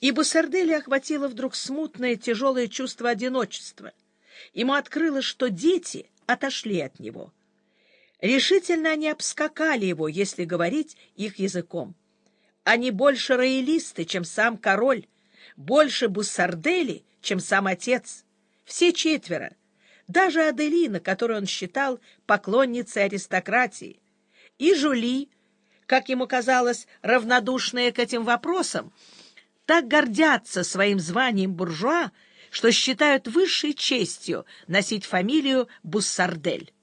И Буссарделя охватило вдруг смутное тяжелое чувство одиночества. Ему открылось, что дети отошли от него. Решительно они обскакали его, если говорить их языком. Они больше роялисты, чем сам король, больше Буссардели, чем сам отец. Все четверо. Даже Аделина, которую он считал поклонницей аристократии, и Жули, как ему казалось, равнодушные к этим вопросам, так гордятся своим званием буржуа, что считают высшей честью носить фамилию Буссардель.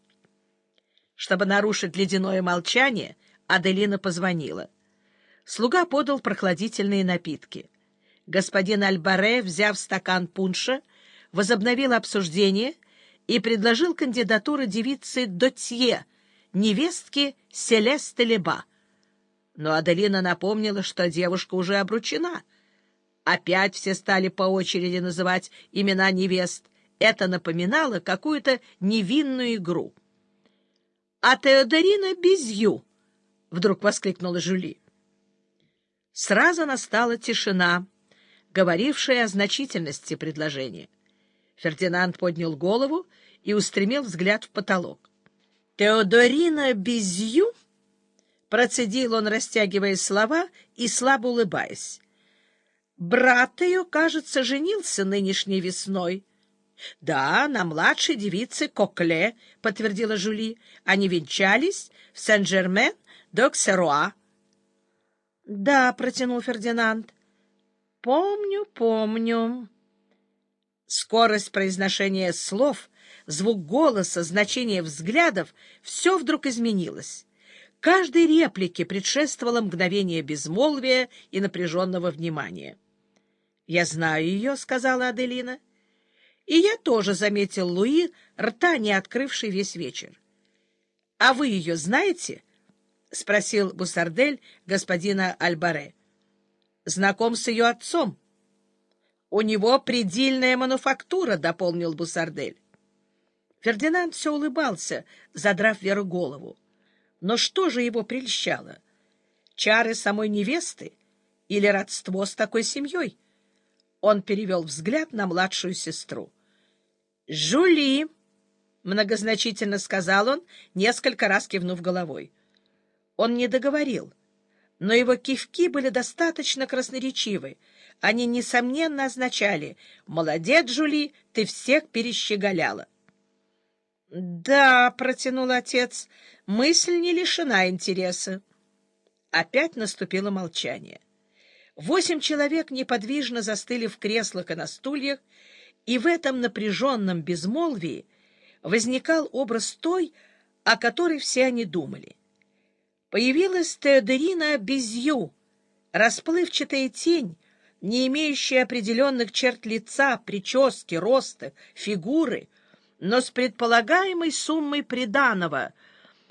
Чтобы нарушить ледяное молчание, Аделина позвонила. Слуга подал прохладительные напитки. Господин Альбаре, взяв стакан пунша, возобновил обсуждение и предложил кандидатуру девицы Дотье, невестки Селесты Леба. Но Аделина напомнила, что девушка уже обручена — Опять все стали по очереди называть имена невест. Это напоминало какую-то невинную игру. — А Теодорина Безью! — вдруг воскликнула Жюли. Сразу настала тишина, говорившая о значительности предложения. Фердинанд поднял голову и устремил взгляд в потолок. — Теодорина Безью! — процедил он, растягивая слова и слабо улыбаясь. Брат ее, кажется, женился нынешней весной. — Да, на младшей девице Кокле, — подтвердила Жули. Они венчались в Сен-Жермен-д'Оксеруа. — Да, — протянул Фердинанд. — Помню, помню. Скорость произношения слов, звук голоса, значение взглядов — все вдруг изменилось. Каждой реплике предшествовало мгновение безмолвия и напряженного внимания. — Я знаю ее, — сказала Аделина. — И я тоже заметил Луи, рта не открывший весь вечер. — А вы ее знаете? — спросил Бусардель господина Альбаре. — Знаком с ее отцом. — У него предельная мануфактура, — дополнил Бусардель. Фердинанд все улыбался, задрав Веру голову. Но что же его прельщало? Чары самой невесты или родство с такой семьей? Он перевел взгляд на младшую сестру. «Жули!» — многозначительно сказал он, несколько раз кивнув головой. Он не договорил, но его кивки были достаточно красноречивы. Они, несомненно, означали «Молодец, Жули, ты всех перещеголяла». «Да», — протянул отец, — «мысль не лишена интереса». Опять наступило молчание. Восемь человек неподвижно застыли в креслах и на стульях, и в этом напряженном безмолвии возникал образ той, о которой все они думали. Появилась Теодорина Безью, расплывчатая тень, не имеющая определенных черт лица, прически, роста, фигуры, но с предполагаемой суммой приданого,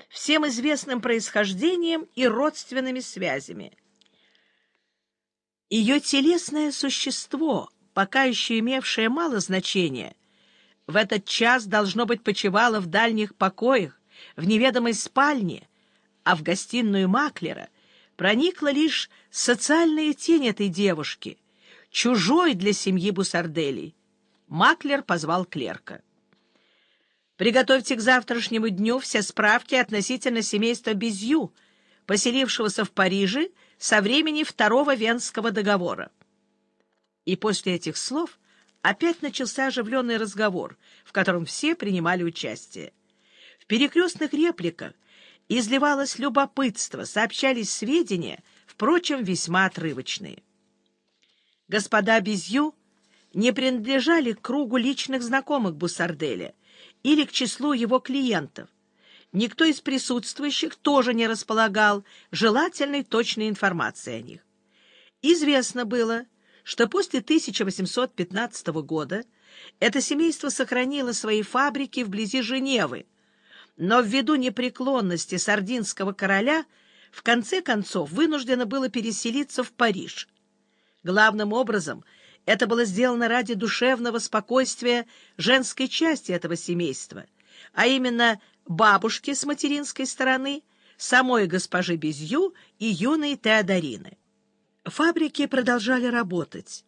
всем известным происхождением и родственными связями. Ее телесное существо, пока еще имевшее мало значения, в этот час должно быть почивало в дальних покоях, в неведомой спальне, а в гостиную Маклера проникла лишь социальная тень этой девушки, чужой для семьи Бусарделей. Маклер позвал клерка. «Приготовьте к завтрашнему дню все справки относительно семейства Безью, поселившегося в Париже, со времени Второго Венского договора. И после этих слов опять начался оживленный разговор, в котором все принимали участие. В перекрестных репликах изливалось любопытство, сообщались сведения, впрочем, весьма отрывочные. Господа Безью не принадлежали к кругу личных знакомых Буссарделя или к числу его клиентов, никто из присутствующих тоже не располагал желательной точной информацией о них. Известно было, что после 1815 года это семейство сохранило свои фабрики вблизи Женевы, но ввиду непреклонности сардинского короля в конце концов вынуждено было переселиться в Париж. Главным образом это было сделано ради душевного спокойствия женской части этого семейства, а именно бабушки с материнской стороны, самой госпожи Безью и юной Теодорины. Фабрики продолжали работать,